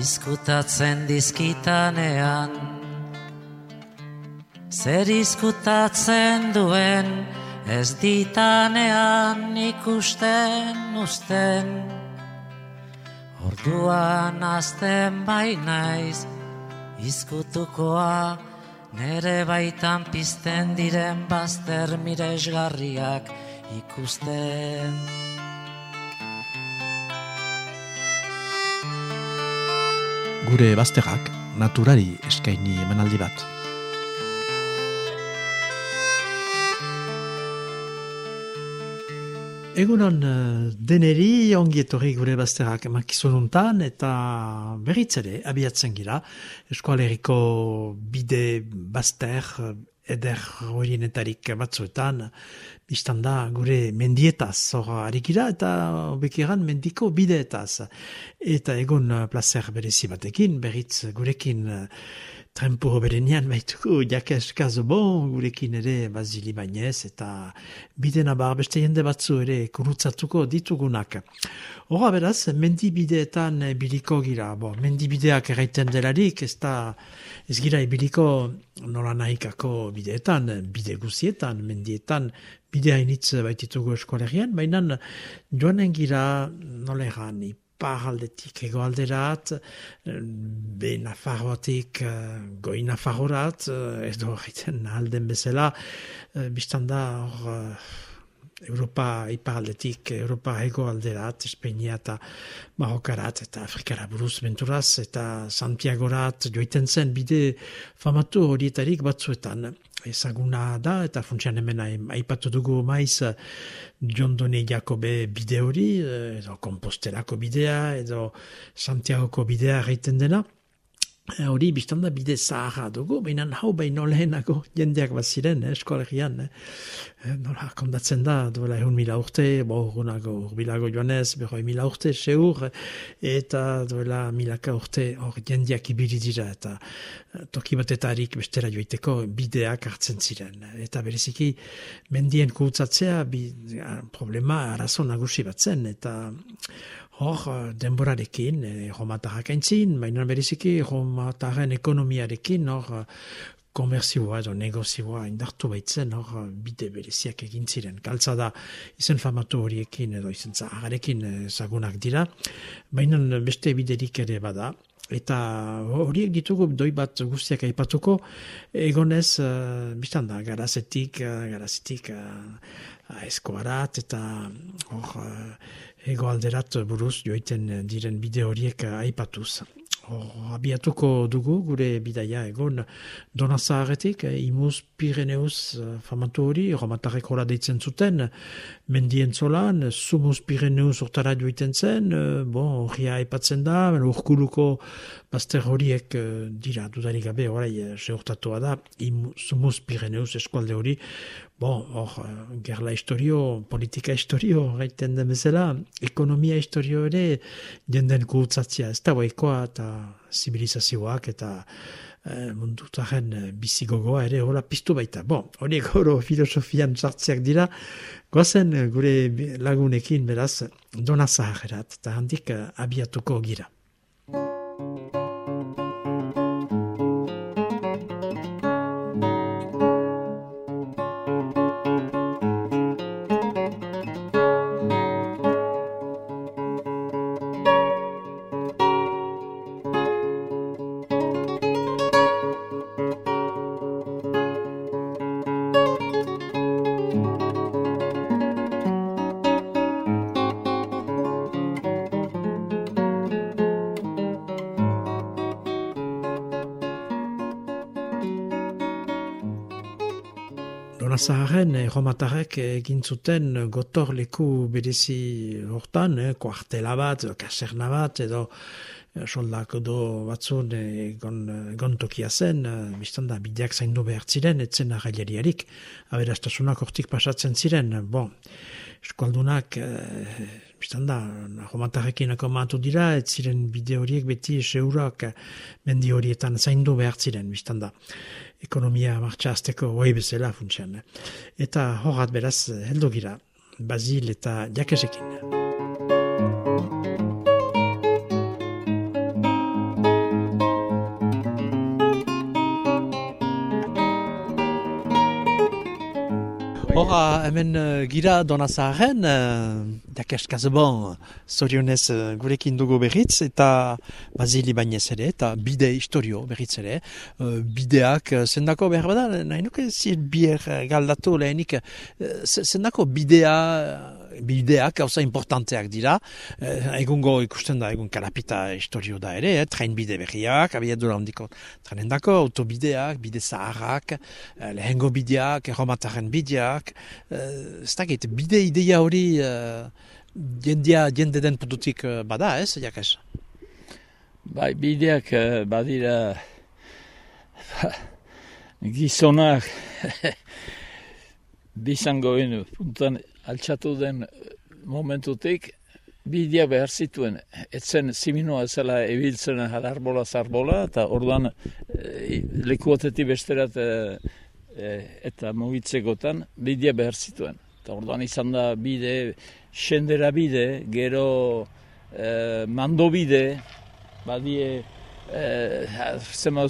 izkutatzen dizkitanean. Zer izkutatzen duen ez ditanean ikusten usten. Orduan azten bainaiz izkutukoa nere baitan pizten diren bazter miresgarriak ikusten. Gure bazterrak naturari eskaini emanaldi bat. Egunon uh, deneri ongi etorri gure bazterrak makizununtan eta berritzere abiatzen gira eskualeriko bide bazter eh, eder horienetarik batzuetan biztanda gure mendietaz hor harikira eta bekiran mendiko bideetaz eta egun uh, placer berezi batekin berriz gurekin uh, Trempo berenean baituko jakes bon, gurekin ere bazili bainez, eta bide nabar beste jende batzu ere kurutzatuko ditugunak. Hora beraz, mendi bideetan biliko gira, bo, mendi bideak erraiten delarik, ez da ez gira biliko nola nahikako bideetan, bide guzietan, mendietan, bidea initz baititugu eskolerian, baina joanen gira nola erran, aldetik ego alderat, be nafarroatik goi nafarrorat, ez du horretzen alden bezala, biztan da hor Europa aldetik, Europa ego alderat, Espeinia eta Marokarat eta Afrikara buruz benturaz eta Santiagorat joiten zen bide famatu horietarik batzuetan ezaguna da eta funtsian hemen aipatu dugu maiz John Donne Jakobe bide hori, eh, edo komposterako bidea, edo Santiagoko bidea reiten dena. Eh, hori e, biztanda bide zaharra dugu, baina hau baino lehenako jendeak bat ziren, eh, eskolegian. Eh. Nola, kondatzen da, duela egun mila urte, bo urgunago urbilago joanez, berroi mila urte, seur, eta duela milaka urte hor jendeak ibili dira, eta toki batetarik bestera joiteko bideak hartzen ziren. Eta bereziki, mendien kutsatzea, bi, problema arazo nagusi bat zen, eta hor eh, denborarekin, eh, romatarrak aintzin, baina beriziki romatarren ekonomiarekin, hor eh, komerzioa edo negozioa indartu baitzen, hor bide bereziak egin ziren. Galtza da, izen famatu horiekin edo izen zahagarekin zagunak dira, baina beste biderik ere bada, eta horiek ditugu doi bat guztiak aipatuko, egonez, uh, biztan da, garazetik, uh, garazetik uh, eskoarat, eta hor, ego alderat buruz joiten diren bide horiek aipatuz. abiatuko dugu gure bidaia egon donazaharetik, eh, imuz Pireneus uh, famatu hori, romatarek hola deitzen zuten, mendien zolan, sumuz Pireneus urtara joiten zen, uh, bon, horria aipatzen da, urkuluko bazter horiek uh, dira dudarik gabe, orai, uh, da, sumuz Pireneus eskualde hori, Bon, hor, uh, gerla historio, politika historio, gaiten den bezala, ekonomia historio ere, jenden kultzatzia, ez da baikoa eta zibilizazioak eta uh, mundutaren uh, bizigogoa ere hola piztu baita. Bon, hori goro filosofian sartziak dira, gozen gure lagunekin beraz, dona zaharat, eta handik abiatuko gira. Zaharren, romatarek egin zuten gotor leku berezi hortan, eh, kuartela bat, kaserna bat, edo eh, soldak edo batzun egon, tokia zen, eh, biztan da bideak zaindu behar ziren, etzen arraileriarik, aberastasunak hortik pasatzen ziren, bon, eskualdunak, eh, biztan da, romatarrekin akomatu dira, ez ziren bide horiek beti seurak mendi horietan zaindu behar ziren, biztan da ekonomia martxazteko hoi bezala funtsian. Eta horat beraz heldu gira, Bazil eta Jakesekin. Hora, hemen uh, gira donazaren, uh, eh, jakeskaz bon, zorionez uh, gurekin dugu berriz, eta bazili bainez ere, eta bide historio berriz ere. Uh, bideak, uh, zendako behar bada, nahi nuke zir bier galdatu lehenik, uh, zendako bidea, bideak gauza importanteak dira. Eh, egungo ikusten da, egun kalapita historio da ere, eh, tren bide berriak, abiadura handiko trenendako, autobideak, bide zaharrak, eh, lehengo bideak, erromataren bideak, eh, ez dakit, bide ideia hori eh, jendia, jende den pututik eh, bada, ez, jakes? Bai, bideak eh, badira gizonak bizangoen puntan altxatu den momentutik, bidea behar zituen. Etzen ziminoa zela ebiltzen arbola zarbola, eta orduan e, lekuotetik besterat e, eta mugitzekotan bidea behar zituen. Eta orduan izan da bide, sendera bide, gero e, mando bide, badie, e, zema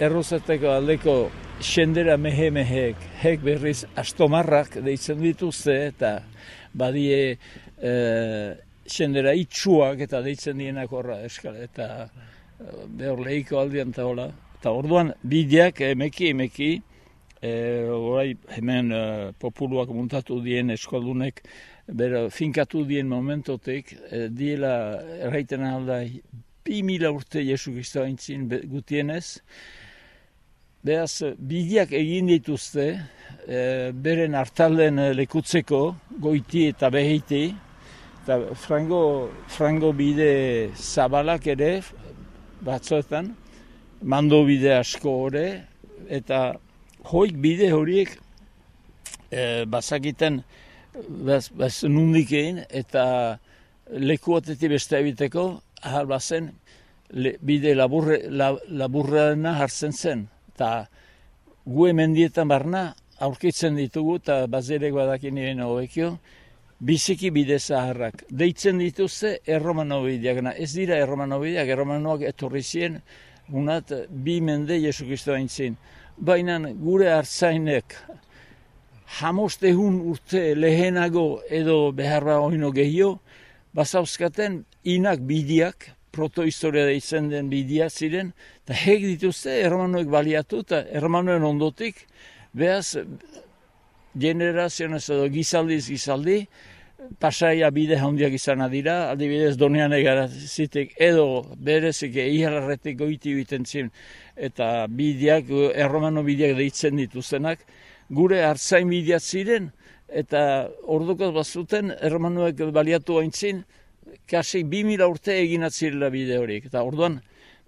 errozeteko aldeko sendera mehe mehek, hek berriz astomarrak deitzen dituzte, eta badie e, sendera itxuak eta deitzen dienak horra eskal, eta behor lehiko aldian eta hola. Eta orduan bideak emeki emeki, e, orai hemen e, populuak muntatu dien eskoldunek, bera finkatu dien momentotek, e, diela erraiten alda, bi mila urte Jesu Kristo haintzin gutienez, Beaz, bideak egin dituzte, e, beren hartalden lekutzeko, goiti eta behiti, eta frango, frango bide zabalak ere, batzuetan, mando bide asko hori, eta hoik bide horiek e, bazakiten, baz, baz nundik egin, eta lekuatetik beste egiteko, ahal bazen, bide laburre, laburrena hartzen zen eta gu emendietan barna aurkitzen ditugu eta bazerek badakin nire hobekio, biziki bide zaharrak. Deitzen dituzte erromanobideak, ez dira erromanobideak, erromanoak etorri zien, unat bi mende Jesu Kristo. Baina gure hartzainek jamostehun urte lehenago edo beharra oino gehio, bazauzkaten inak bidiak, protohistoria deitzen den bidia ziren, eta hek dituzte ermanoek baliatu, eta ermanoen ondotik, behaz, generazionez edo gizaldiz gizaldi, pasaia bide handiak izan dira, adibidez donean egara zitek, edo berezik iharretik goiti biten zin, eta bideak, erromano bideak deitzen dituztenak, gure hartzain bideak ziren, eta ordukoz bazuten, erromanoek baliatu haintzin, kasi bi urte egin atzirela bide horiek. Eta orduan,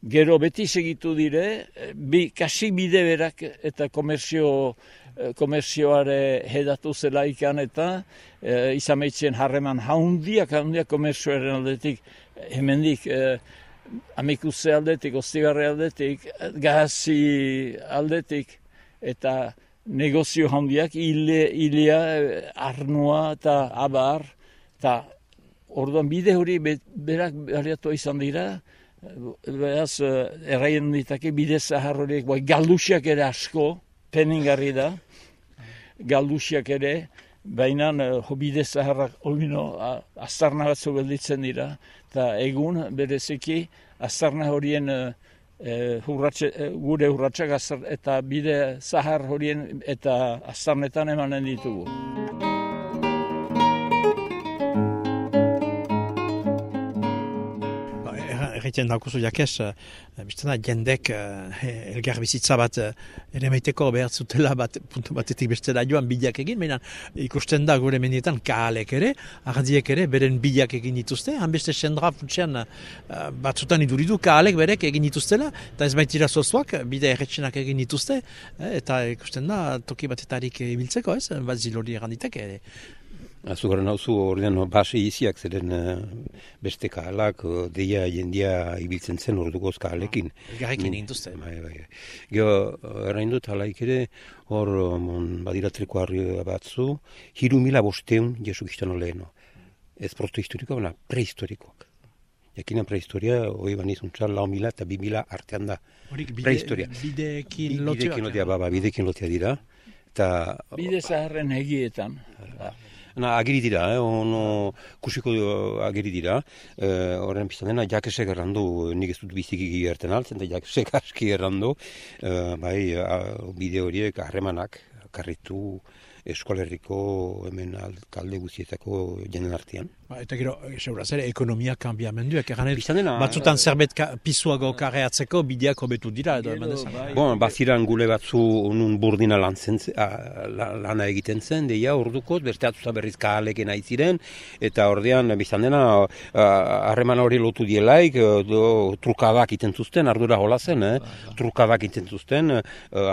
gero beti segitu dire, bi, kasi bide berak eta komerzio, eh, komerzioare hedatu zela eta e, izameitzen harreman haundiak, haundiak komerzioaren aldetik, hemendik, e, amikuze aldetik, ostigarre aldetik, gazi aldetik, eta negozio handiak, ilia, arnua eta abar, eta Orduan bide hori berak baliatu izan dira, behaz eh, erraien ditake bide zahar horiek, bai galdusiak ere asko, peningarri da, galdusiak ere, baina uh, bide zaharrak omino azarna batzu belditzen dira, eta egun bereziki azarna horien uh, hurratxe, gure hurratxak eta bide zahar horien eta azarnetan emanen ditugu. Egiten daukuzu jakez, uh, biztena jendek uh, elgar bizitza bat uh, ere meiteko behar zutela bat, puntu batetik beste da joan bideak egin, baina ikusten da gure menietan kaalek ere, ardiek ere, beren bideak egin dituzte, han beste sendra funtsean uh, batzutan iduridu kaalek berek egin dituztela, eta ez baitira zozuak, bide erretxenak egin dituzte, eta ikusten da toki batetarik ibiltzeko, ez, bat zilori ere. Azugaren hau zu ordean base iziak zeren uh, beste kahalak, uh, deia jendia ibiltzen zen ordukoz kahalekin. Ah, Garrekin induzte. Bai, bai. Gio, errain dut halaik ere, hor um, badiratreko harri batzu, hiru mila bosteun jesu giztan oleheno. Ez proto historiko, baina prehistorikoak. Jakina prehistoria, hori ban izun lau mila eta bi mila artean da. Horik bide, bideekin lotia. Bideekin lotia, ba, ba, bideekin lotia dira Eta... Bide zaharren egietan. Na, agiri dira, eh, ono kusiko uh, agiri dira. Eh, horren piztan dena, jakesek errandu, nik ez dut biziki gerten altzen, eta jakesek aski errandu, eh, bai, uh, bide horiek harremanak, karritu eskolerriko hemen alkalde guztietako jenen artean. Ba, eta gero, seuraz ere, ekonomia kanbiamenduak, Biztan dena, batzutan zerbait ka, pisuago karreatzeko bideak hobetu dira, edo hemen esan. bai. Bon, baziran gule batzu nun burdina lan zen, a, la- lana egiten zen, deia ordukoz, beste atzuta berriz kahaleken ziren eta ordean biztan dena harreman hori lotu dielaik, e, do, trukadak iten zuzten, ardura hola zen, eh? trukadak iten zuzten, uh,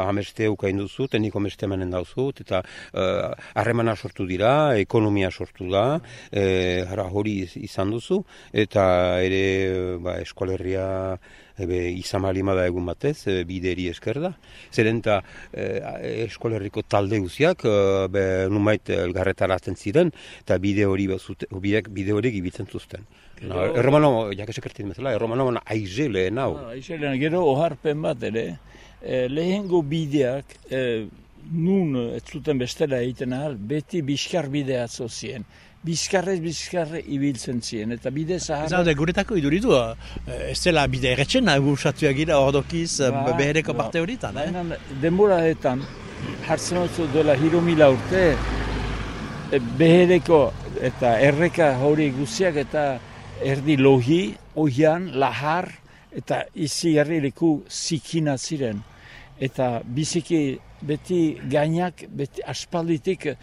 hameste ukain duzu, teniko hameste emanen dauzut, eta eh, harremana sortu dira, ekonomia sortu da, e, hara hori iz- izan duzu, eta ere ba, eskolerria ebe, izan balima da egun batez, e, bideri esker da. Zeren eta e, eskolerriko talde guziak, e, be, numait elgarretaratzen ziren, eta bide hori bazute, bideak bide hori gibitzen zuzten. No, erromano, jakesek ertin bezala, erromano aize lehen hau. Ah, Iselan, gero oharpen bat ere, eh, lehengo bideak eh, nun ez zuten bestela egiten ahal, beti bizkar bidea atzo zien. Bizkarrez bizkarre ibiltzen ziren, eta bide Ez zaharra... daude, guretako iduritu, eh, ez dela bide erretxen, nahi gira ordokiz eh, Ba, behereko ba. parte horietan, eh? Baina denboraetan, hartzen dut duela hiru mila urte, e, behereko eta erreka hori guztiak eta erdi lohi, oian, lahar, eta izi leku zikina ziren. Eta biziki beti gainak, beti aspalditik eh,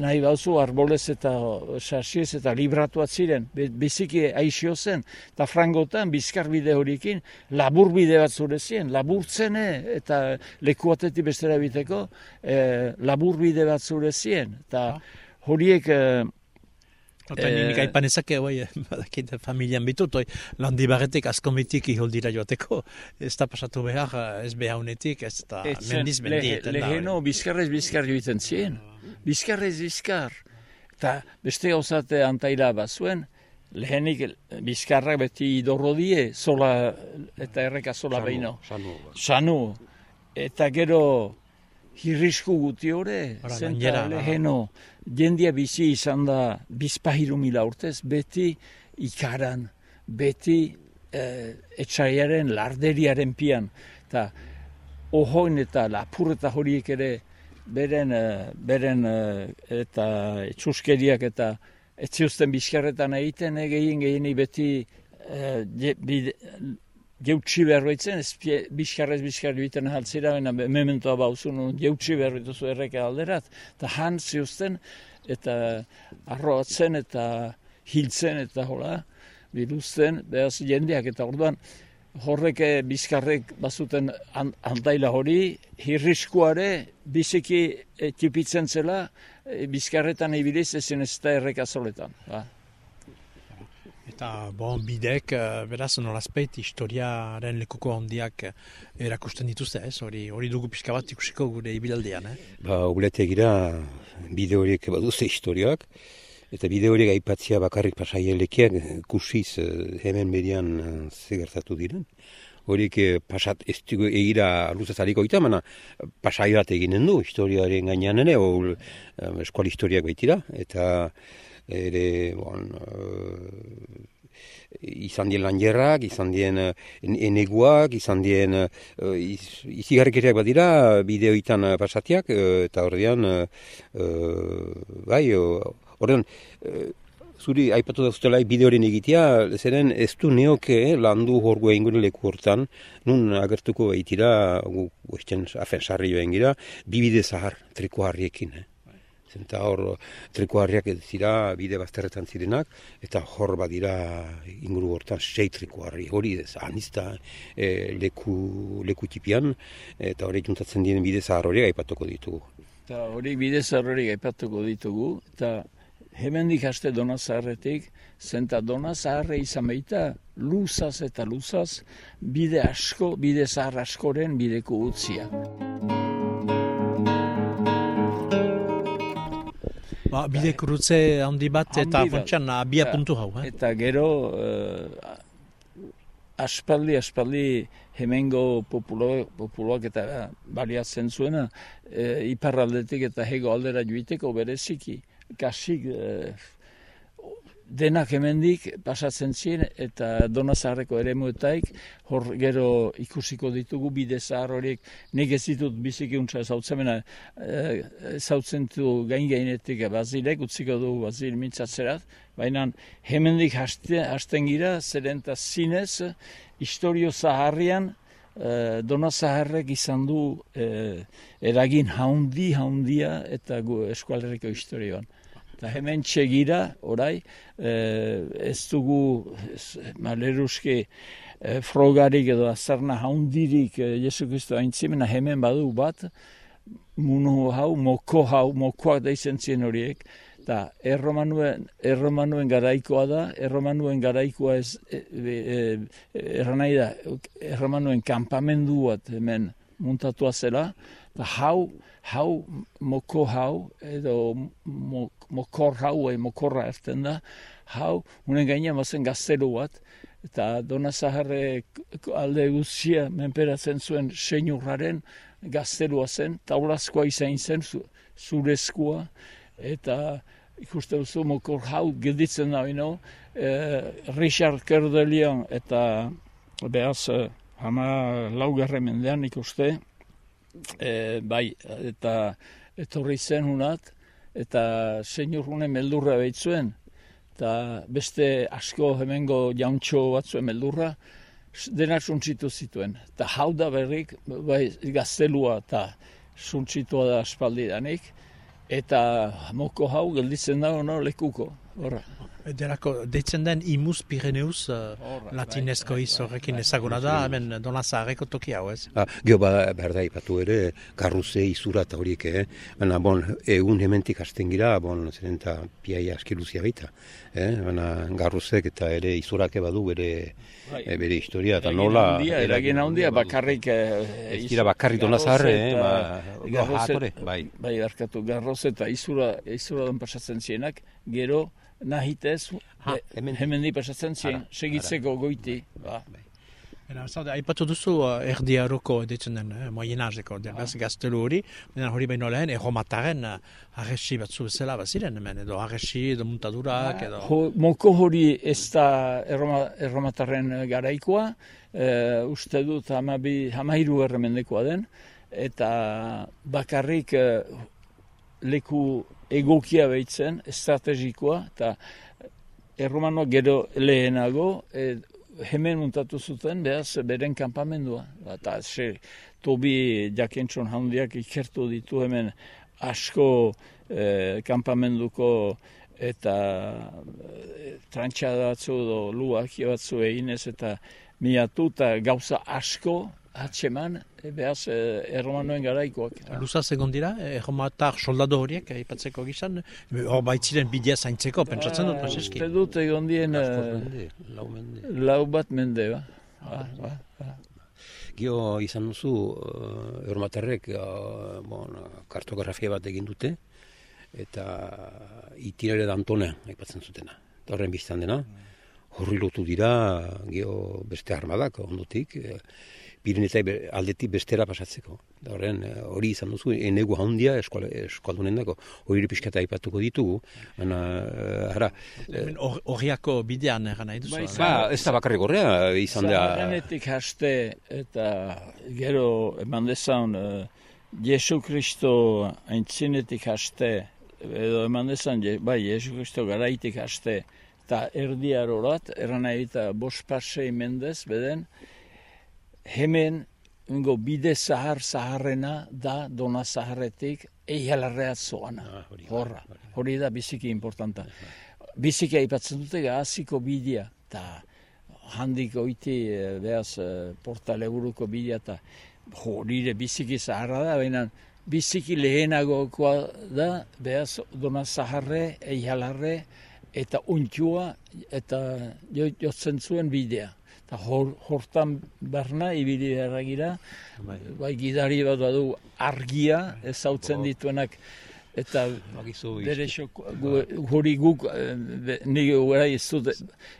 nahi bauzu arbolez eta sasiez eta libratuat ziren. Be, biziki aixio zen. Eta frangotan bizkarbide horiekin laburbide bat zure ziren. Laburtzene eta lekuatetik bestera biteko eh, laburbide bat zure ziren. Eta horiek eh, Eta Eh, nik aipan ezake, bai, badakit familian bitut, oi, landi barretik askomitik iholdira joateko, ez da pasatu behar, eh, ez behaunetik, ez da etzen mendiz mendi. lehe- eten da, leheno bizkarrez bizkar joiten ziren. Bizkarrez bizkar. Eta beste gauzate antaila bat zuen, lehenik bizkarrak beti idorro die, zola, eta erreka zola behino. Sanu, Sanu. Eta gero hirrisku guti hore, Ora, zenta leheno, jendia bizi izan da bizpahiru mila urtez, beti ikaran, beti eh, etxaiaren, larderiaren pian. Eta ohoin eta lapurreta horiek ere beren, eh, beren eh, eta etxuskeriak eta etziusten bizkarretan egiten, gehien gehieni beti eh, je- bide, jeutsi behar baitzen, ez bizkarrez bizkar biten haltzira, baina mementoa bauzu nun jeutsi behar erreka alderat, eta han ziuzten, eta arroatzen, eta hiltzen, eta hola, biluzten, behaz jendeak, eta orduan, horrek eh, bizkarrek bazuten an, andaila hori, hirriskuare biziki e, tipitzen zela, e, bizkarretan ibiliz ezin ez da erreka zoletan. Ba. Eta, bon, bidek, eh, beraz, nolazpeit, historiaren lekuko handiak eh, erakusten dituzte, ez? Hori, hori dugu pixka bat ikusiko gure ibilaldean, eh? Ba, oblete gira bide horiek baduze historiak, eta bide horiek aipatzia bakarrik pasaielekiak kusiz eh, hemen median eh, ze gertatu diren. Horiek pasat ez dugu egira luzazariko ita, mana pasai bat eginen du historiaren gainean ere, o, eskual historiak baitira, eta ere, bon, izan dien lanjerrak, izan dien eh, en- eneguak, izan dien uh, iz, izigarrikeriak badira bideoitan eh, pasatiak, eh, eta ordean, uh, bai, uh, ordean, uh, zuri aipatu da zutela bideoren egitea, zeren ez du neoke eh, landu horgu egingo leku hortan, nun agertuko baitira, gu, afen sarri joen gira, bi bide zahar triko harriekin. Eh. Zenta hor trikoarriak ez dira bide bazterretan zirenak, eta hor badira inguru hortan sei trikoarri. Hori ez, anizta e, leku, leku tipian, eta hori juntatzen diren bide zahar horiek aipatuko ditugu. Eta hori bide zarrorik aipatuko ditugu, eta hemendik haste dona zaharretik, zenta dona zaharre izan baita luzaz eta luzaz bide asko, bide zahar askoren bideko utzia. Ba, bide kurutze handi bat, eta Handi fontxan abia Ja. puntu hau, eh? Eta gero, eh, aspaldi, aspaldi hemengo populo, populoak eta baliatzen zuena, e, iparraldetik eta hego aldera joiteko bereziki, kasik e, denak hemendik pasatzen ziren eta dona zaharreko ere muetaik, hor gero ikusiko ditugu bide zahar horiek, nik ez ditut biziki untsa zautzen, e, zautzen du gain gainetik bazilek, utziko du bazil mintzatzerat, baina hemendik hasten gira, zeren eta zinez, historio zaharrian, E, dona zaharrek izan du e, eragin haundi, haundia eta eskualerriko historioan. Eta hemen txegira, orai, e, ez dugu maleruske e, frogarik edo azarna haundirik e, Jesu Kristo haintzimena hemen badu bat, munu hau, moko hau, mokoak da izan zien horiek, eta erromanuen, erromanuen garaikoa da, erromanuen garaikoa ez, e, e, e, erranai da, erromanuen kampamendu bat hemen muntatua zela, eta hau, hau, moko hau, edo mokor hau, e, mokorra erten da, hau, unen gaina mazen gaztelu bat, eta Dona Zaharre alde guztia menperatzen zuen seinurraren gaztelua zen, taulazkoa izan zen, zurezkoa, eta ikuste duzu mokor hau gelditzen da bino, e, Richard Kerdelian eta behaz e, hama laugarre mendean ikuste, e, bai, eta etorri zen hunat, eta senior hunen meldurra behitzuen, eta beste asko hemengo jauntxo batzuen meldurra, dena suntzitu zituen. Eta hau da berrik, bai, gaztelua eta suntzitua da aspaldidanik, eta moko hau gelditzen da no, lekuko. Horra. Derako, deitzen den imus Pireneus uh, latinezko bai, horrekin bai, ezaguna da, hemen dona zaharreko toki hau ez? Ah, Gio, ba, berda ipatu ere, garruze izura eta horiek, eh? Baina, bon, egun hementik hasten gira, bon, zeren eta piaia askiluzia baita. Eh? Baina, garruzek eta ere izurak badu bere, bai. e, bere historia, eta nola... Eragin handia, bakarrik... Eh, ez dira bakarrik dona zaharre, eh? Ba, garruze, bai. Bai, arkatu, garruze eta izura, izura don pasatzen zienak, gero, nahitez, ha, hemen, hemen di pasatzen zien, segitzeko goiti. Ba. Era, zaude, aipatu duzu uh, erdi aroko editzen den, eh, moienazeko, derbez gaztelu hori, baina hori baino lehen, erromataren uh, arresi batzu bezala baziren hemen, edo arresi, edo muntadurak, ba, edo... Ho, moko hori ez da erroma, erromataren garaikoa, uh, uste dut hamabi, hamairu erremendekoa den, eta bakarrik uh, leku egokia behitzen, estrategikoa, eta erromanoa gero lehenago, e, hemen muntatu zuten, behaz, beren kanpamendua. Eta ze, tobi jakentson handiak ikertu ditu hemen asko e, kanpamenduko eta e, batzu edo luak batzu eginez eta miatu eta gauza asko atxeman, e, behaz, e, erromanoen garaikoak. Luza segon dira, erromatar soldado horiek, ipatzeko gizan, hor baitziren bidea zaintzeko, pentsatzen dut, Franceschi? Uste dut egon dien, lau, mende. lau bat mende, ba. ba, ba, ba. Gio izan duzu, uh, erromatarrek, uh, bon, kartografia bat egin dute, eta itinere da Antone, aipatzen zutena. Horren biztan dena, horri lotu dira, gio beste armadak, ondotik, Pirinetai aldetik bestera pasatzeko. Da horren, eh, hori izan duzu, enegu handia eskualdunen dago. Hori pixkata aipatuko ditugu. Baina, uh, Horriako bidean eran nahi duzu. Ba, ez da bakarrik horrea izan da. Zaharenetik haste eta gero eman dezan uh, Jesu Kristo aintzinetik haste edo eman dezan, bai, Jesu Kristo garaitik haste eta erdiarorat, eran nahi eta bos mendez, beden, hemen ingo bide zahar zaharrena da dona zaharretik eialarrea zoana. Ah, Horra, hori da biziki importanta. Biziki aipatzen dute gaziko bidea, eta handik oiti eh, behaz eh, portale buruko bidea, eta hori biziki zaharra da, baina biziki lehenagokoa da, behaz dona zaharre, eialarre, eta untua, eta jotzen zuen bidea hor, hortan berna ibili erragira, bai. bai gidari bat badu argia, ez hautzen dituenak. Eta Bakizu, bere xok, gu, hori guk, eh, be- ni gurai ez dut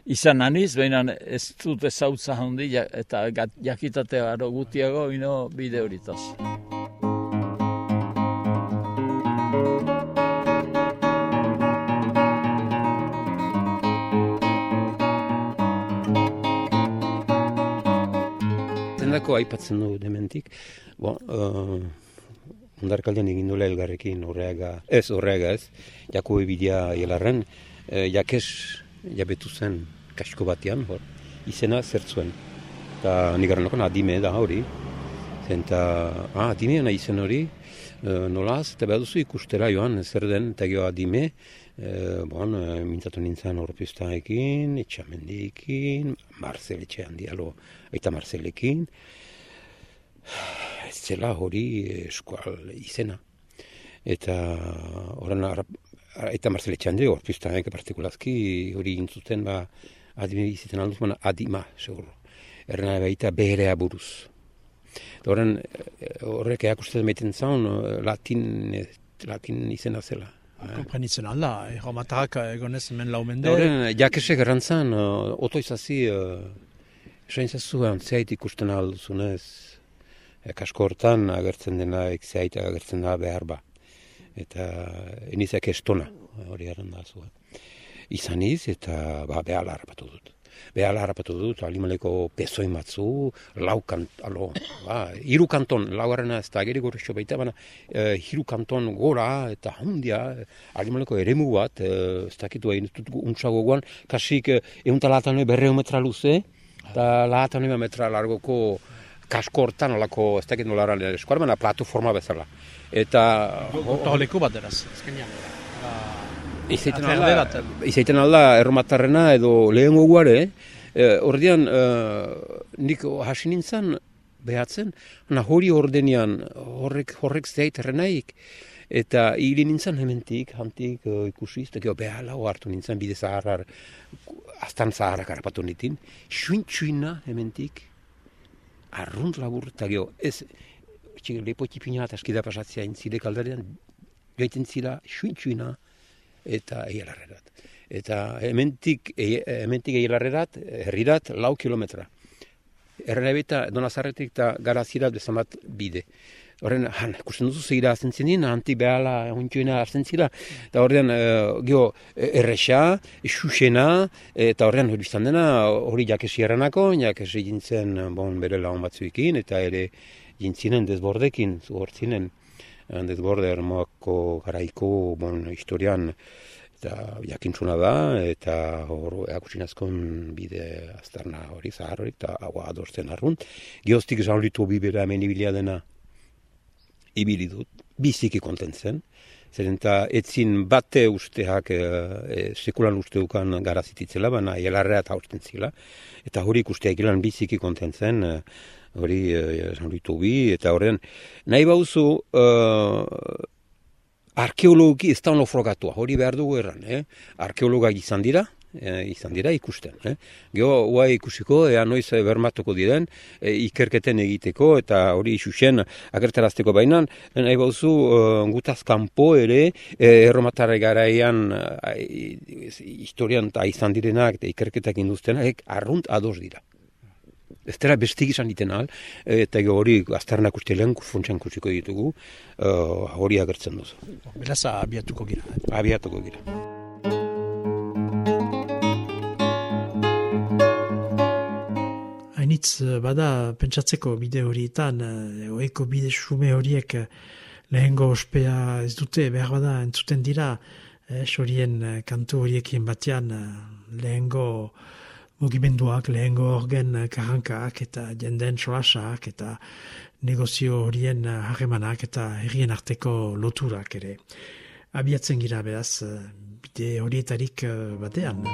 izan aniz, baina ez dut ezautza handi, eta gat- jakitate aro gutiago ino bide horitaz. Zendako aipatzen du dementik, bon, uh, ondarkaldean egin duela elgarrekin horreaga, ez horreaga ez, jako ebidea helarren, uh, jakes jabetu zen kasko batean, hor, izena zertzuen. Eta nigarrenokon adime da hori, zen eta, ah, adime na izen hori, uh, nolaz, eta behar duzu ikustera joan zer den, eta gero adime, uh, bon, uh, mintzatu nintzen horpistaekin, etxamendikin, Marcel etxean dialo, eta Marcelekin, ez zela hori eskual izena. Eta ara- eta Marcel Etxande, orpistanek partikulazki hori intzuten, ba, adime izaten alduz, baina adima, segur. Errena baita beherea buruz. Horren, eh, horrek eakusten maiten zaun, eh, latin, eh, latin izena zela. Komprenitzen alda, erromatarrak egonez hemen lau mende. Horren, jakesek errantzan, uh, oto izazi, uh, esain zazu, antzeait ikusten alduzunez, kasko hortan agertzen dena, ekzeait agertzen da behar ba. Eta enizak estona, hori erran da zuen. Izaniz, eta ba, behala harrapatu dut. Behala harrapatu dut, alimaleko pezoin batzu, lau kant, alo, ba, hiru kanton, laugarrena ez da ageri gorrexo baita, baina e, hiru kanton gora eta hundia, alimaleko eremu bat, e, ez dakitu egin dut untsa gogoan, kasik e, eunta latanoi berreo metra luze, eta latanoi metra largoko kasko hortan olako, ez dakit nola eran eskuar, baina plataforma bezala. Eta... Gotorleku bat eraz. Azkenean. Izaiten Aferde alda, izaiten alda erromatarrena edo lehen goguare, eh, ordean eh, nik hasi nintzen behatzen, na hori ordenean horrek, horrek zeit errenaik, eta hili nintzen hementik, hantik eh, ikusiz, eta gero behala hartu nintzen bide zaharrar, aztan zaharrak harrapatu nitin, xuin hementik, arrunt labur, eta gero ez, txik, lepo txipina eta eskida pasatzea intzide kaldarean, gaiten zila xuin eta eilarrerat. Eta hementik, e, hementik eilarrerat, herrirat, lau kilometra. Errebeta donazarretik eta garazirat bezamat bide. Horren, han, ikusten duzu zegira azten zenien, hantik behala hontxoena azten zira. Eta horrean, e, geho, erresa, xuxena, eta horrean hori biztan dena, hori jakesi erranako, jakesi jintzen bon, bere laun batzuekin, eta ere jintzinen desbordekin, zuhortzinen, desborde ermoako garaiko bon, historian, eta jakintzuna da, eta hor eakusinazkon bide aztarna hori zahar hori, eta hau adortzen arrunt. Geoztik esan litu bibera hemen ibilia dena ibili dut, biziki kontentzen. Zeren eta etzin bate usteak e, e, sekulan usteukan garazititzela, baina helarrea eta hausten zila. Eta hori ikusteak ilan biziki kontentzen, e, hori e, esan ditu bi, eta horren nahi bauzu e, arkeologi ez da hori behar dugu erran, eh? arkeologak izan dira, e, izan dira ikusten. Eh? Gero, guai ikusiko, ea noiz eh, bermatuko diren, e, ikerketen egiteko, eta hori xuxen agertarazteko bainan, nahi bauzu, e, gutaz kanpo ere, e, erromatarra garaian, e, historian eta izan direnak, eta ikerketak induztenak, arrunt ados dira. Ez dela bestik izan diten al, eta gero hori aztarnak uste lehen funtsan kusiko ditugu, uh, hori agertzen duzu. Beraz, abiatuko gira. Abiatuko gira. Hainitz eh, bada pentsatzeko bide horietan, eh, oeko bide xume horiek eh, lehengo ospea ez dute, behar bada entzuten dira, eh, horien eh, kantu horiekin batean eh, lehengo mugimenduak, lehengo orgen karrankak eta jenden solasak eta negozio horien harremanak eta herrien arteko loturak ere. Abiatzen gira beraz, bide horietarik batean.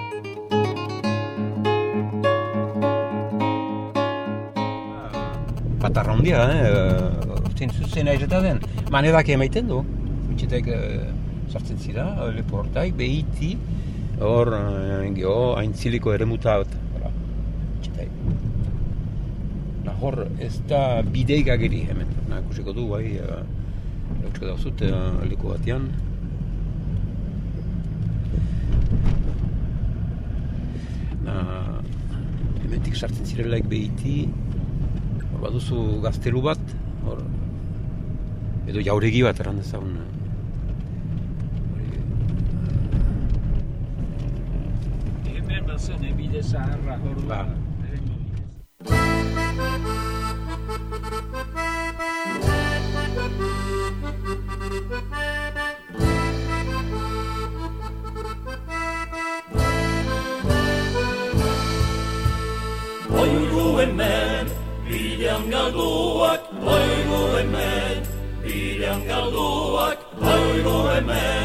jatarra hundia, eh? Zin, zuzen nahi eta den. Manedak emaiten du. Mitxetek uh, eh, sartzen zira, lepo hortai, behiti, hor, eh, jo, hain ziliko ere muta bat. Mitxetek. Na hor, ez da bideik ageri hemen. Na, kusiko du, bai, eh, uh, lehutsko dauzut, uh, leku batean. Na, hementik sartzen zirelaik behiti, baduzu gaztelu bat, hor, edo jauregi bat erran dezagun. Hemen bazen ebide zaharra hor Ba. Oigu hemen, bidean galduak, oigu hemen, bidean galduak, oigu hemen,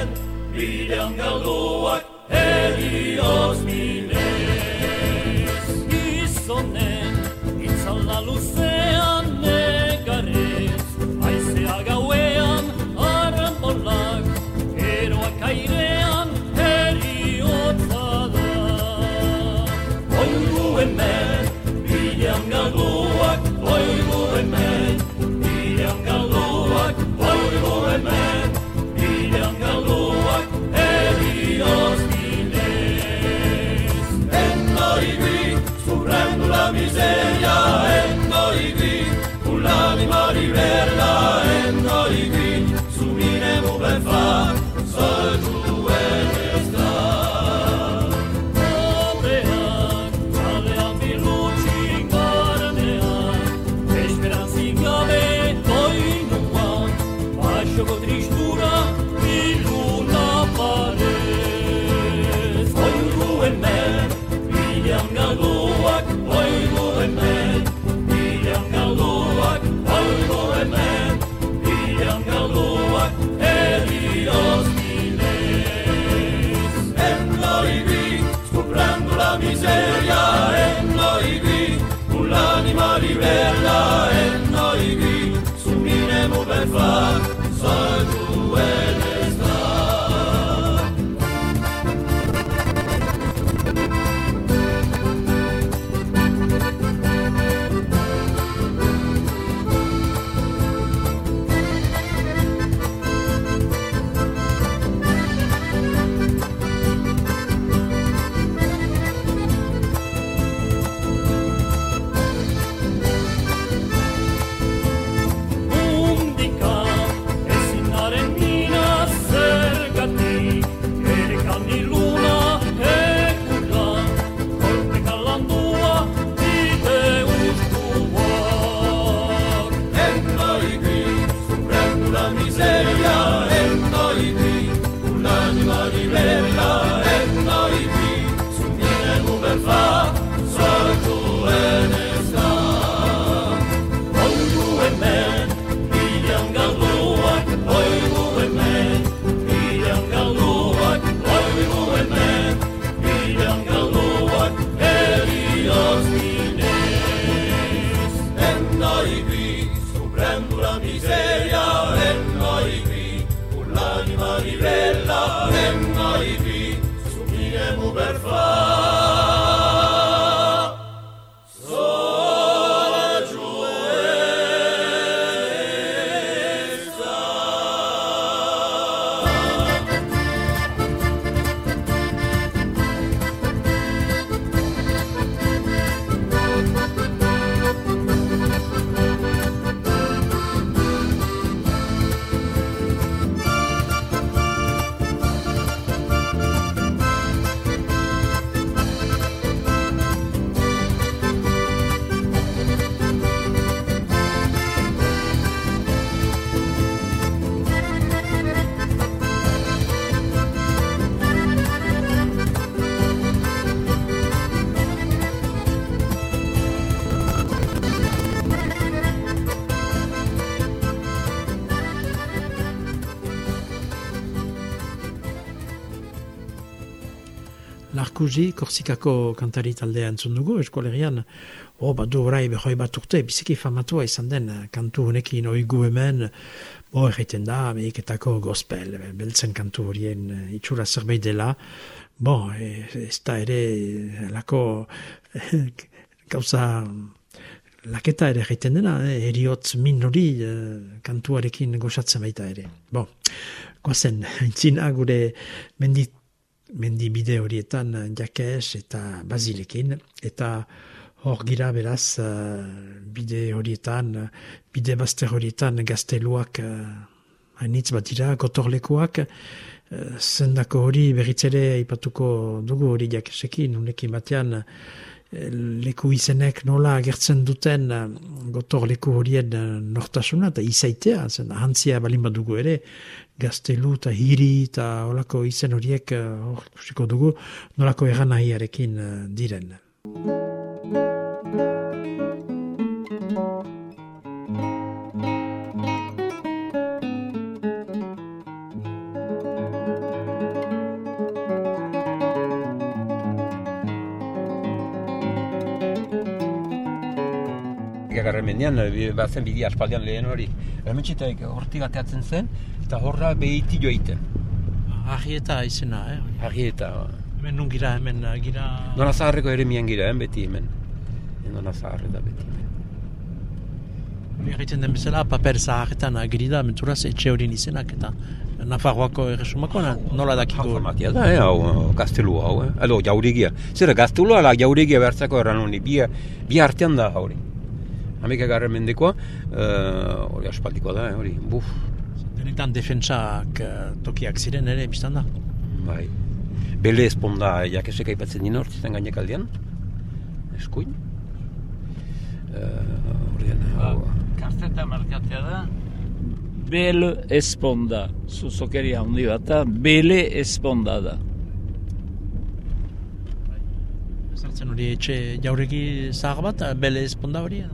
Larkuzi, Korsikako kantari taldea entzun dugu, eskolerian, oh, badu orai behoi bat urte, biziki famatua izan den, eh, kantu honekin oigu hemen, bo erraiten da, Ameriketako gospel, eh, beltzen kantu horien eh, itxura zerbait dela, bo, ez da ere, lako, gauza, laketa ere egiten dena, eh, eriotz min hori eh, kantuarekin gozatzen baita ere. Bo, goazen, intzina gure mendit mendi bide horietan jakes eta bazilekin, eta Hor gira beraz, uh, bide horietan, uh, bide bazter horietan gazteluak hainitz bat dira, gotorlekuak, zendako hori berritzere aipatuko dugu hori jakesekin, unekin batean leku izenek nola agertzen duten uh, gotor leku horien uh, nortasuna eta izaitea, zen ahantzia balin bat dugu ere, gaztelu eta hiri eta olako izen horiek hor uh, dugu, nolako eran nahiarekin diren. Mendian, bazen bidi aspaldian lehen hori. Hementxetak hortik ateatzen zen, eta horra behiti joiten. Argieta izena, eh? Argieta. Hemen nun gira, hemen gira... Dona zaharreko ere mian gira, eh, beti hemen. Dona zaharreta beti hemen. Egiten den bezala, paper zaharretan agiri da, menturaz, etxe hori izenak eta Nafarroako erresumako, nola dakiko? Informatia da, eh, hau, gaztelu hau, eh? Edo, jaurigia. Zer, gaztelu ala jaurigia bertzako erran honi, bi, bi artean da hori. Hamika garren mendekoa, hori uh, aspaldikoa da, eh, hori, buf. Denetan defentsak uh, tokiak ziren ere, biztan da? Bai. Bele esponda, jakesek aipatzen dina hortzen gainek aldean. Eskuin. Hori uh, hau... Karteta markatea da, Bele esponda, zuzokeria handi bat da, Bele esponda da. Zertzen hori etxe jauregi zahar bat, Bele esponda hori?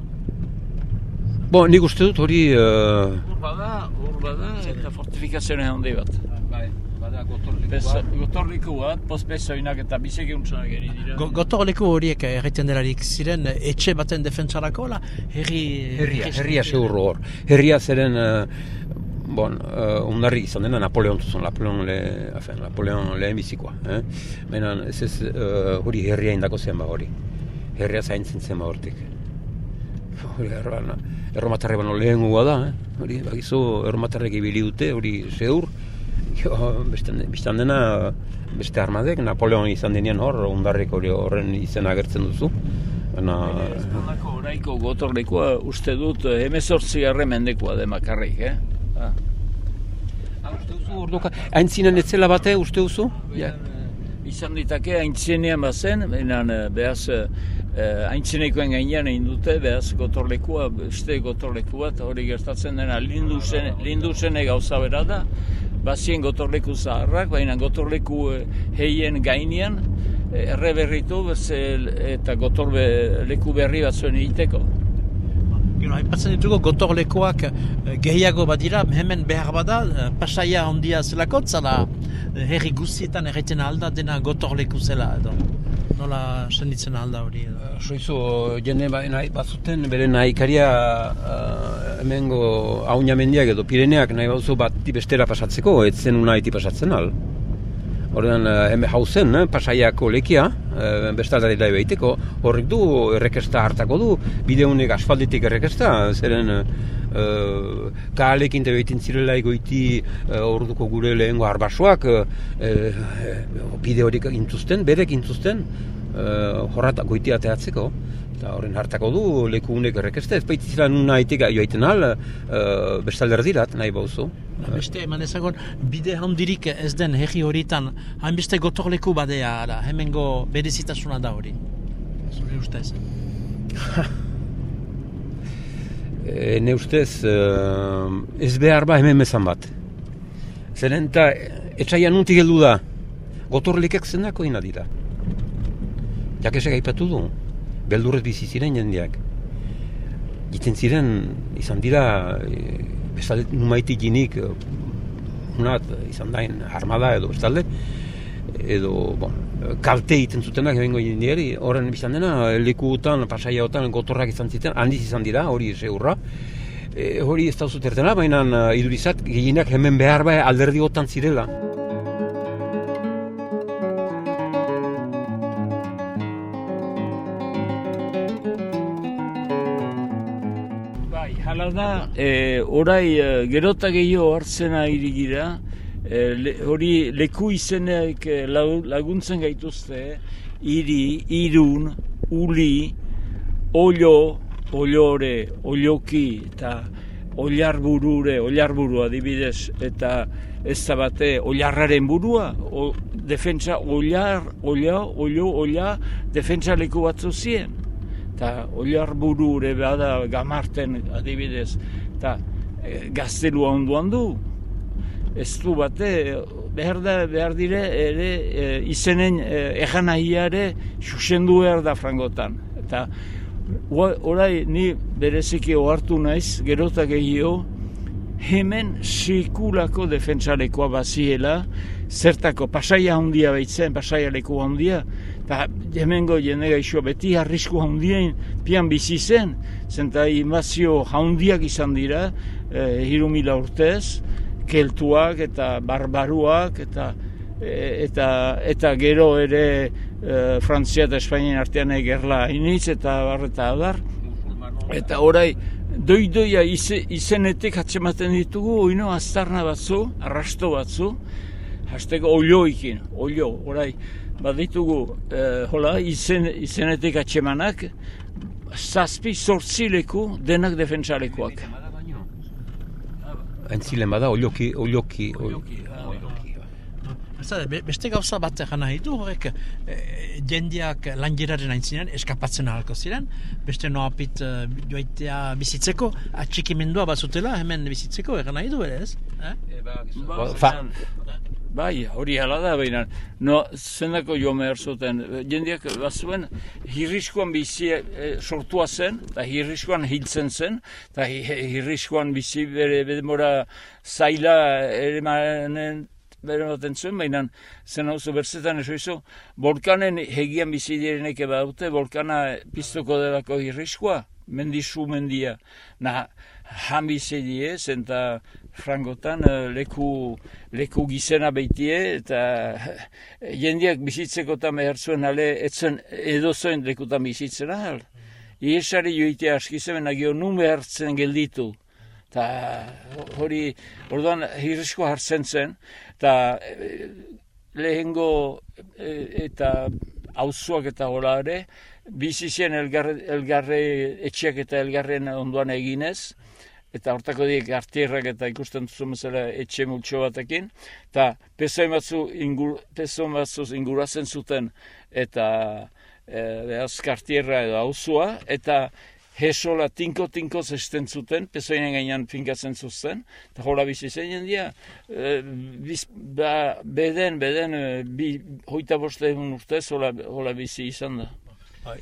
Bo, nik uste dut hori... Uh... Urba da, urba da, eta fortifikazioen handi bat. Bai, bada gotorliku bat. Gotorliku bat, pospezoinak eta bisek eguntzanak eri dira. Go, gotorliku horiek erreten delarik ziren etxe baten defentsarako, la? Herri... Herria, herria segurro hor. Herria zeren... Uh, bon, uh, undarri izan dena Napoleon zuzun, Napoleon, le, afen, Napoleon lehen bizikoa. Eh? Menan, ez ez uh, hori herria indako zen ba hori. Herria zaintzen zen ba hortik. Hori erroan, erromatarre bano lehen gua da, eh? hori, bagizu erromatarrek ibili dute, hori zeur, jo, bestan dena, beste armadek, Napoleon izan denean hor, undarrik hori horren izen agertzen duzu. Baina... Espandako oraiko gotorlekoa uste dut emezortzi mendekoa demakarrik, eh? Ah. Ah, uste duzu, orduka, aintzinen etzela bate, uste duzu? Ja. Izan ditake, aintzinean bazen, behaz, eh, aintzinekoen gainean egin dute, behaz gotorlekua, beste gotorleku bat, hori gertatzen dena lindu, zen, lindu zene gauza bera da, bazien gotorleku zaharrak, baina gotorleku eh, heien gainean, eh, erre berritu, eta gotorbe leku berri bat zuen egiteko. Gero, haipatzen ditugu gotorlekoak eh, gehiago badira, hemen behar bada, eh, pasaia ondia zelako, zala eh, herri guztietan erretzen alda dena gotorleku zela, edo. Nola senditzen alda hori edo. Soizu, jende ba, nahi bazuten, bere nahi karia uh, hemengo haunia mendiak edo Pireneak nahi bauzu bat bestera pasatzeko, ez zen unai pasatzen al. Horren, heme hauzen, eh, pasaiako lekia, e, bestaldari da behiteko, horrek du, errekesta hartako du, bideunek asfalditik errekesta, zeren e, kalekin te behitin zirela egoiti e, orduko gure lehengo arbasoak, e, bide horik intuzten, berek intuzten, e, horrat goitia teatzeko eta horren hartako du leku unek errekeste, ez baitzira nuna haitik joaiten al, uh, bestalder dirat, nahi bauzu. Beste, eman ezagon, bide handirik ez den herri horietan, hainbeste gotorleku badea, ara, hemengo berezitasuna da hori. Zure ustez? e, ne ustez, uh, ez behar ba hemen mezan bat. Zeren eta, etxaian nuntik heldu da, gotorlikek zenako ina dira. Jakesek aipatu du, beldurrez bizi ziren jendeak. Giten ziren, izan dira, e, bestalde numaitik ginik, e, unat, izan dain, armada edo bestalde, edo, bon, kalte egiten zutenak ebengo jendeari, horren bizan dena, lekutan, pasaiotan, gotorrak izan ziten, handiz izan dira, hori zeurra, e, hori ez da zutertena, baina idurizat, gehienak hemen behar bai alderdi zirela. Da, e, orai e, gerota gehiago hartzen ari gira, e, hori leku izenek e, laguntzen gaituzte, iri, irun, uli, olio, oliore, olioki eta oliarburure, oliarburu adibidez, eta ez da bate oliarraren burua, o, defentsa oliar, olia, olio, olia, defentsa leku batzu zien. Eta oliarburure bada gamarten adibidez, eta e, gaztelua onduan du. Ez du bate, behar, da, behar dire ere e, izenen e, egan ahiare xuxendu behar da frangotan. Eta Orai ni bereziki ohartu naiz, gerota gehiago, hemen sekulako defentsalekoa baziela, zertako pasaia handia baitzen, pasaia leku handia, eta hemengo jende gaixo beti arrisku handien pian bizi zen, zenta invazio handiak izan dira, e, hiru mila urtez, keltuak eta barbaruak eta e, eta eta gero ere e, Frantzia eta Espainien artean gerla initz eta bar eta adar. Eta orai doidoia ize, izenetik atzematen ditugu oino aztarna batzu, arrasto batzu. Hasteko olioikin, olio, orai baditugu e, hola izen, izenetik atzemanak zazpi sortzi leku denak defentsalekoak. Entzilen bada, olioki, olioki, olioki. Zara, be- beste gauza bat egan nahi du, horrek eh, jendeak langeraren aintzinean eskapatzen ahalko ziren, beste noapit eh, joaitea bizitzeko, atxikimendua bazutela hemen bizitzeko egan nahi du ere ez? Eh? Ba, Fa- Bai, hori hala da, baina, no, zendako jo behar zuten, jendeak bazuen, hirriskoan bizi e, sortua zen, eta hirriskoan hiltzen zen, eta hi- hirriskoan bizi bere demora zaila ere manen bere baten zuen, baina zen hau zu berzetan eso izo, volkanen hegian bizi direnek eba dute, volkana piztoko delako hirriskoa, mendizu mendia. Na, han bizi die, zenta frangotan eh, leku, leku gizena beitie, eta eh, jendeak bizitzekotan behar zuen ale, etzen edozoen lekutan bizitzen ahal. Iesari joitea aski zen, agio nun behartzen gelditu. Ta hori, orduan hirrisko hartzen zen, eta eh, lehengo eh, eta auzoak eta hola ere, bizi zen elgarre, elgarre etxeak eta elgarren ondoan eginez, eta hortako diek artierrak eta ikusten duzu bezala etxe multxo batekin, eta pezoin batzu, ingur, inguratzen zuten, eta e, behaz kartierra edo auzua, eta hesola tinko-tinko zesten zuten, pezoinen gainean finkatzen zuzten, eta jola bizi zen jendia, e, biz, ba, beden, beden, e, bi, hoita boste egun urtez, hola, hola bizi izan da.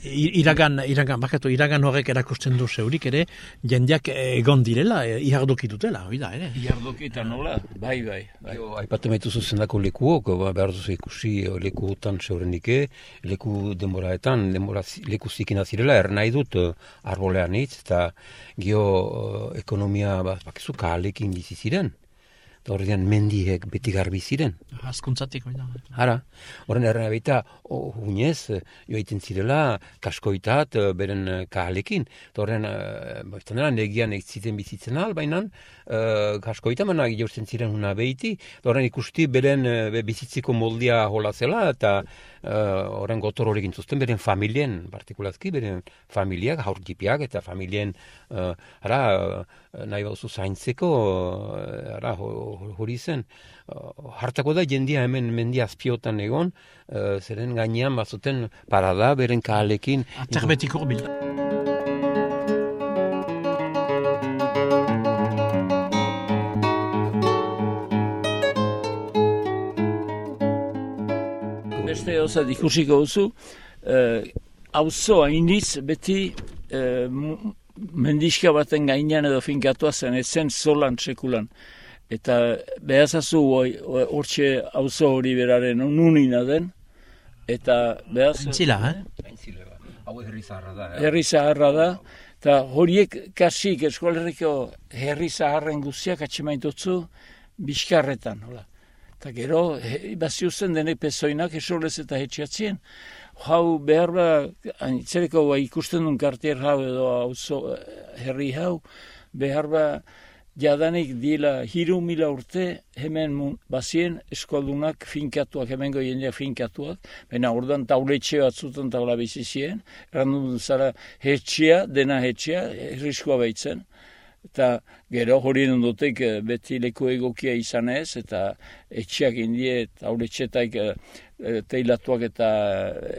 Iragan, iragan, bakatu, iragan horrek erakusten du zeurik ere, jendeak egon direla, e, ihardoki dutela, hori da, ere? Iardoki eta nola, bai, bai. bai. Jo, Aipatu maituzu zendako lekuok, ba, behar duzu ikusi lekuotan zeurenike, leku denboraetan, denbora zi- leku zikina zirela, er nahi dut arbolean hitz, eta gio ekonomia, ba, bakizu, kahalekin bizi ziren. Eta horrean mendiek beti garbi ziren. Azkuntzatik, hori da. Hara, horren erren baita, oh, hunez, eh, joaiten zirela, kaskoitat, eh, beren eh, kahalekin. Eta horren, uh, baiztan dela, negian ziten bizitzen al, baina uh, kaskoita manak jortzen ziren huna behiti. Eta horren ikusti beren eh, be bizitziko moldia hola zela, eta eh, horren gotor horrekin zuzten, beren familien, partikulazki, beren familiak, haurtipiak eta familien, uh, hara, eh, nahi bauzu zaintzeko, uh, hara, ho- hori zen. Uh, hartako da jendia hemen mendia azpiotan egon, uh, zeren gainean bazuten parada beren kahalekin. Aterbetik urbil. Beste gauza ikusiko duzu, eh, auzoa iniz beti mu- mendiska baten gainean edo finkatua zen, ez zen zolan sekulan. Eta behazazu hortxe auzo hori beraren nunina den, eta behaz... Entzila, eh? Hau herri zaharra da. herri zaharra da, eta horiek kasik eskolerriko herri zaharren guztiak atxemaitotzu bizkarretan, hola. Eta gero, he- baziuzen denek pezoinak esolez eta etxeatzien. Hau behar ba, itzereko ba, ikusten duen kartier hau edo auzo, herri hau, behar ba, jadanik dila hiru mila urte hemen mun, bazien eskoldunak finkatuak, hemengo jendea finkatuak, baina ordan tauletxe batzutan taula bizi ziren, errandu zara hetxia, dena hetxia, erriskoa baitzen. Eta gero hori ondotek eh, beti leku egokia izan ez, eta etxeak indie, tauletxetaik eh, eh, teilatuak eta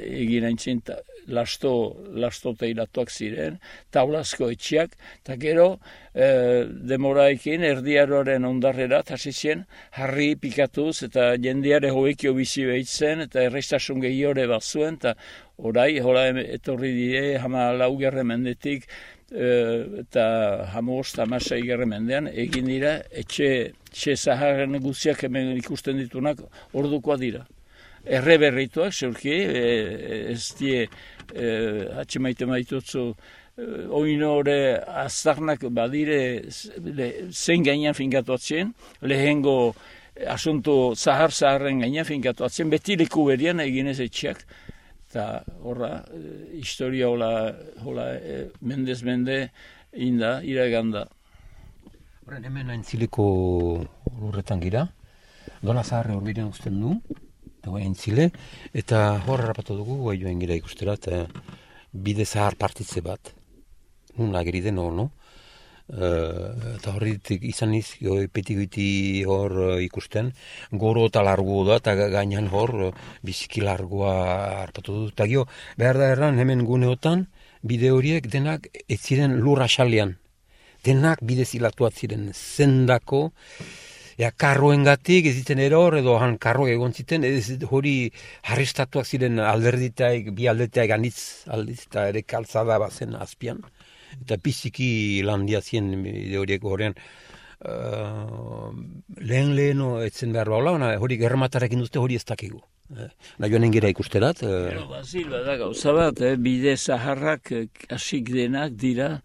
egin aintzin lasto, lasto teilatuak ziren, taulazko etxeak, eta gero e, demoraikin erdiaroaren ondarrera, eta hasi zien harri pikatuz, eta jendeare hoekio bizi behitzen, eta errestasun gehiore bat zuen, eta orai, hola em- etorri dire, hama laugerre mendetik, e, eta hamost, hamasei gerre mendean, egin dira, etxe, etxe zaharren guziak hemen ikusten ditunak ordukoa dira. Erre berrituak, zeurki, e, ez die, e, atxe maite maitutzu, e, oinore aztarnak badire zein gainean finkatuatzen, lehengo asunto zahar zaharren gainean finkatuatzen, beti leku berian eginez etxeak, eta horra, e, historia hola, hola mendez mende inda, iraganda. Horren hemen aintzileko lurretan gira. Dola zaharre horbiren usten du, eta guai aintzile, eta hor harrapatu dugu, guai joan gira ikustera, eta bide zahar partitze bat. Nun ageri den hor, no? Eh, eta horritik izan iz, peti goiti hor eh, ikusten, goro eta largo da, eta ga- gainean hor eh, biziki largoa harpatu du. Eta gio, behar da erran hemen guneotan, bide horiek denak ez ziren lur asalian. Denak bide zilatuak ziren zendako, ja, karroengatik ez ziten eror, edo han karro egon ziten, ez hori harrestatuak ziren alderditaik, bi aldetaik anitz aldiz, eta ere kalzada bazen azpian. Eta biziki landia zien horiek horrean. Uh, lehen leheno etzen behar baula, hori germatarekin duzte hori ez dakigu. Eh, Na joanen gira ikusterat, eh, Gero, Basil, bada gauza bat, eh, bide zaharrak eh, hasik denak dira,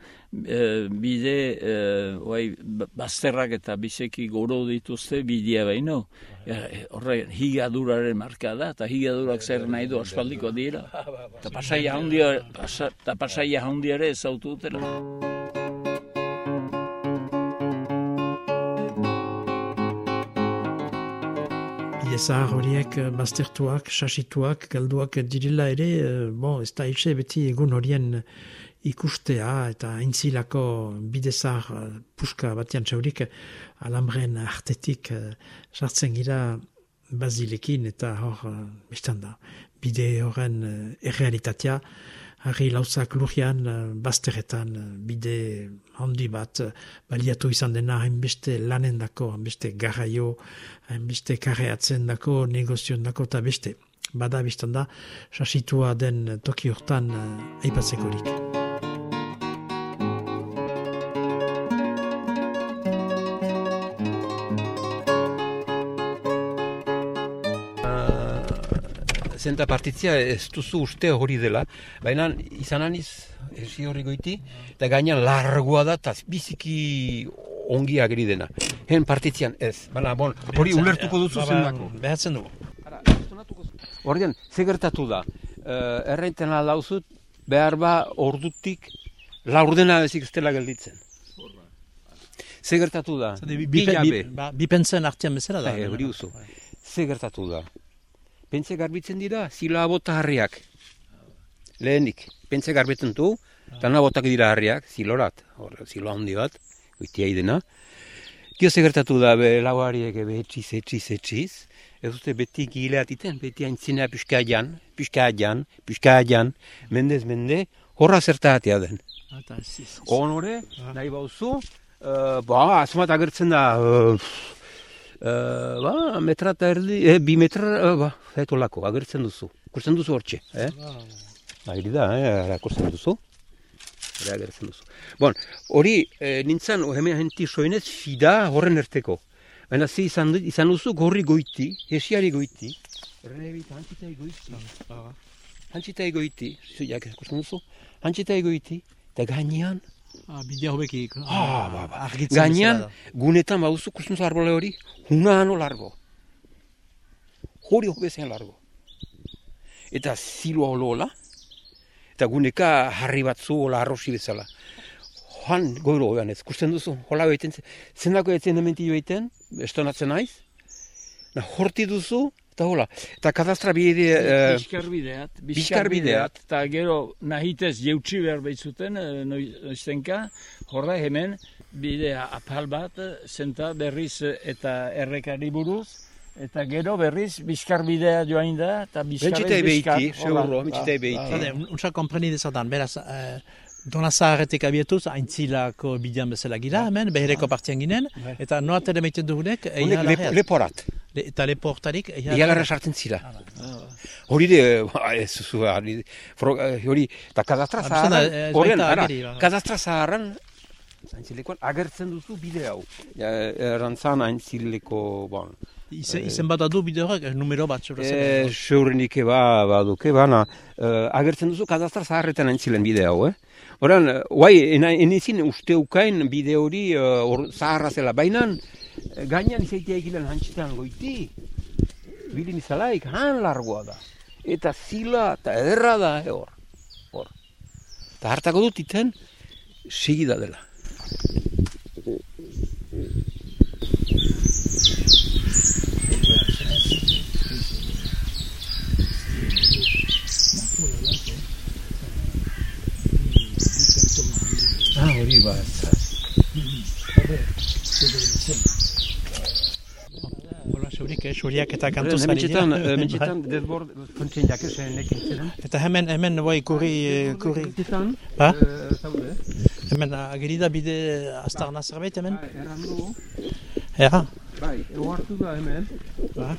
eh, bide eh, oai, ba- bazterrak eta bizeki goro dituzte bidea baino. Ja, eh, Horre, higaduraren marka da, eta higadurak zer nahi du aspaldiko dira. Eta pasaia handia, pasa, pasaia handiare ezautu dutela. Iezahar horiek eh, baztertuak, sasituak, galduak dirila ere, eh, bon, ez da beti egun horien ikustea eta aintzilako bidezar eh, puska batean txaurik alambren artetik eh, sartzen gira bazilekin eta hor, eh, biztan da, bide horren eh, errealitatea, harri lauzak lurian, eh, bazterretan, eh, bide handi bat, eh, baliatu izan dena hainbeste lanen dako, hainbeste garraio, hainbeste karreatzen dako, negozioen dako eta beste. Bada biztan da, sasitua den toki hortan eh, aipatzekorik. Zenta partitzia ez duzu uste hori dela, baina izan aniz, esi horri goiti, eta gaina largoa da, eta biziki ongi ageri dena. Hen partitzian ez, baina bon, hori ulertuko duzu Ba, ba, zendako. Behatzen dugu. Ordean, ze gertatu da, uh, erraiten alauzut, behar ba ordutik laurdena ezik estela gelditzen. Ze gertatu da, Zade, bi, bi bi, bi, jabe. ba, bi pentsen artean bezala da. Bai, hori duzu. Ze gertatu da? Pentze garbitzen dira, zila bota harriak. Lehenik, pentze garbitzen du, eta na botak dira harriak, zilorat, hor, zilo handi bat, goitia idena. Gio gertatu da, be, lauariek be, etxiz, etxiz, etxiz, ez dute beti gileat iten, beti haintzinea pixka jan, pixka jan, pixka jan, mendez mende, horra zertatea den. Honore, nahi bauzu, uh, ba, azumat agertzen da, uh, uh, ba, metra eta erdi, eh, bi metra, uh, ba, eto agertzen duzu. Ikusten duzu hortxe, eh? Agiri da, eh, ikusten duzu. Ara agertzen duzu. Bon, hori, eh, nintzen, hemen henti soinez, fida horren erteko. Baina ze izan, izan duzu gorri goiti, hesiari goiti, errebit, hantzitai goiti, hantzitai goiti, zuiak ikusten duzu, hantzitai goiti, eta gainean, Ah, bidea hobeki. Ah, ba, ba. Gainean, bezala da. gunetan bauzu ikusten zu arbole hori, hunano largo. Hori hobezen largo. Eta ziloa holola, eta guneka harri batzu hola arrosi bezala. joan goiro oian ez, kusten duzu, hola egiten, zendako etzen hementio egiten, estonatzen naiz, na horti duzu, eta hola, eta kadastra bide, eh, Bizkarbideat, Bizkarbideat. eta gero nahitez jeutsi behar behitzuten, eh, noi- noiztenka, horra hemen bidea apal bat, eh, zenta berriz eta errekari buruz, eta gero berriz bizkarbidea joain da, eta bizkarrez Bentsita bizkar. ebeiti, horra. seguro, bentsita Ah, ebeiti. ah, Zade, untsa kompreni dezadan, beraz, eh, Dona Zaharretik abietuz, aintzilako bidean bezala gira, hemen, behereko partian ginen, eta noa tere meiten dugunek, eia lep, larreat. leporat, Le, eta lepo hortarik, eia egalarra sartzen zira. Hori de, ba, ez zu, hori, eta kadastra Ah, zaharran, ez horren, ara, ba. kadastra zaharran, Aintzilekoan agertzen duzu bide hau. Ja, erantzan aintzileko, bon, Izen, izen bat adu bide horrek, eh, numero bat zure E, Seurenik ba, baduke, bana, eh, agertzen duzu kadastra zaharretan aintzilen bide hau, eh? Horan, eh, guai, ena- enezin uste ukain bide hori eh, hor zaharra zela, bainan, eh, gainean izaitea egilen hantxitan goiti, bilin izalaik, han largoa da. Eta zila, eta ederra da, eh, hor. Hor. Eta hartako dut iten, segida dela. Ah, hori ba, Hola, zeurik, eh, xuriak eta kantu zari dira. hementxetan, desbord, kontzen jakesen nekin ziren. Eta hemen, hemen, bai, kurri, eh, kurri, Ba? eh, zaude. hemen, ageri da bide astarna zerbait hemen? Bai, Errandu, Ega, bai, ohartu da hemen, ba.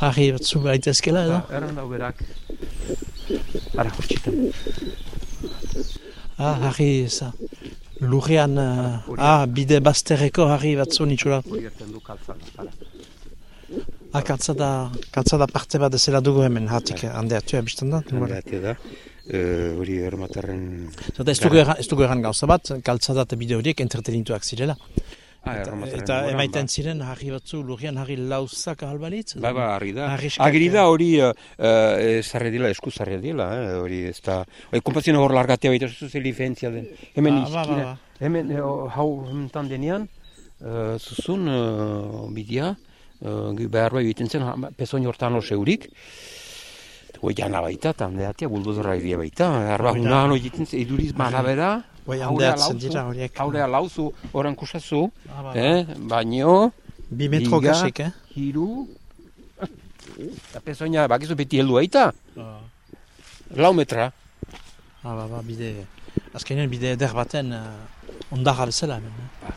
Harri batzu baitezkela edo? ba, errandau berak. Ara, hortxitan. Ah, harri, eza. Lurrean, eh, ah, bide bazterreko harri batzu nitxura. Hori gertzen du kaltzada. Ara. Ah, kaltzada, kaltzada parte bat ezela dugu hemen, hatik handeatu abistan da. Handatia da, eh, hori ermatarren... Zata ez dugu erran gauza bat, kaltzada eta bide horiek entretenintuak zirela. Ah, Eta, eta emaiten ba. ziren harri batzu, lurrean harri lauzak ahalbalitz. Bai, ba, harri da. Eh. da hori uh, uh, zarre dila, esku zarre dila, eh, hori ez da... Hori, kompazioa hor largatea baita zuzu ze diferentzia den. Hemen Ah, ba, ba, izkina, ba. hemen eh, hau hementan denean, uh, zuzun uh, bidea, uh, behar bai egiten zen, ha- pezoin hortan oso eurik, Hoi jana baita, eta handeatia, buldozera egia baita. Arba, hunan egiten zen, iduriz manabera, Handeatzen lauzu, dira horiek. haurea lauzu, oran kusazu, Ah, ba, ba. eh, baino, Bi metro Biga. gasik, eh? hiru, eta pezoina, bakizu beti heldu baita, Ah, lau metra. ba, ba, bide... Azkenean bide eder baten uh, ondarra bezala hemen. eh?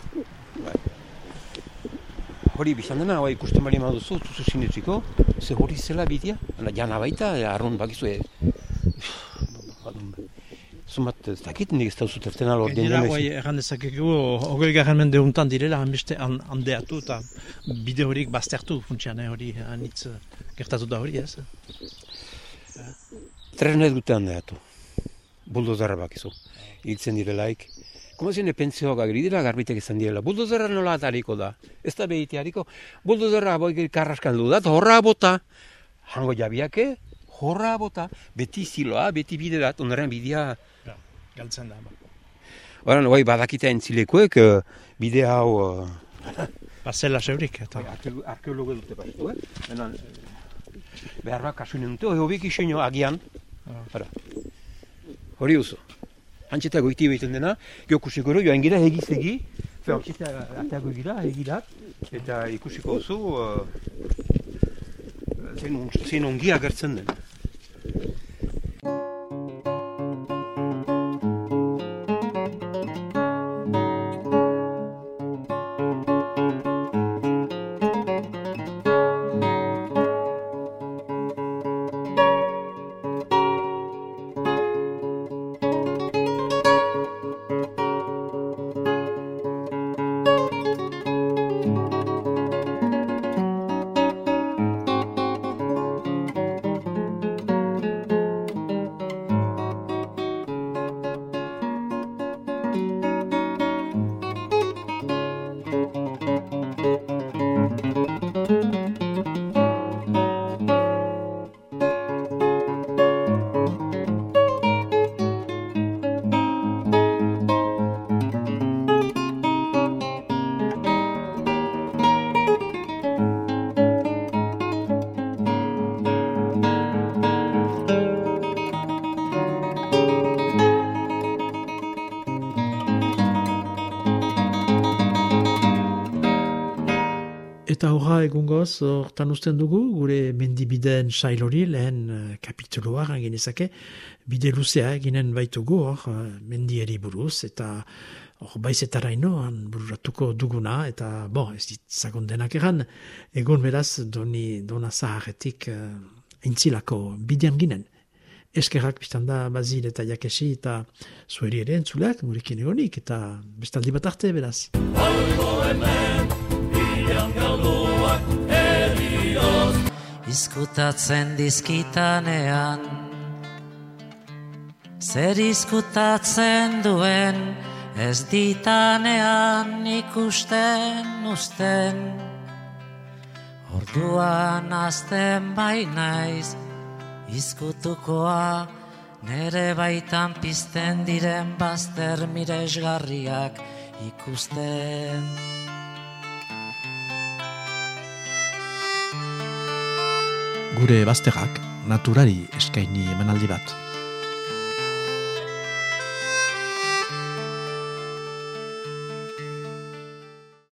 Hori bizan dena, hori ikusten bali maduzu, tuzu sinetziko, ze hori zela bidea, jana baita, e, arrun bakizu, e, Zumat, ez dakit, nik ez da zuterten alo ordein Gainera, denez. guai, erran dezakegu, hogei garren mende untan direla, hanbeste han- handeatu eta bide horiek baztertu funtsian, eh, hori anitz eh, gertatu da hori, ez? Tresna ez dute handeatu. Buldozerra bakizu. Hiltzen direlaik. Como zine pentsioak agri dira garbitek izan direla. Buldozerra nola atariko da. Ez da behiti hariko. Buldozerra boi karraskan du da, horra bota. Hango jabiake, horra bota. Beti ziloa, beti bide dat, onaren bidea. Galtzen da, ba. Horan, bai, badakita entzilekoek, eh, bide hau... eh, Bazela zeurik, eta... Arkeolo- arkeologo dute bastu, eh? Benan, eh, behar bat kasu dute, hori hobek isoino agian. Hora. Hori uzo. Antxeta goiti behiten dena, geokusiko gero, joan gira egiz egi, fe antxeta ateago gira, egirat, eta ikusiko oso, uh, zein, zein ongi agertzen den. Egungoz, hortan usten dugu, gure mendibideen sail hori, lehen uh, kapituloa, genezake, bide luzea eginen baitugu, hor, uh, mendieri buruz, eta hor, baizetara inoan bururatuko duguna, eta, bo, ez ditzagon denak egan, egun beraz, doni, dona zaharretik uh, entzilako bidean ginen. Eskerrak biztan da bazil eta jakesi eta zueri ere entzuleak gurekin egonik eta bestaldi bat arte beraz. Izkutatzen dizkitanean Zer izkutatzen duen Ez ditanean ikusten usten Orduan azten bainaiz Izkutukoa nere baitan pizten diren bazter miresgarriak ikusten. Gure bazterrak naturari eskaini emanaldi bat.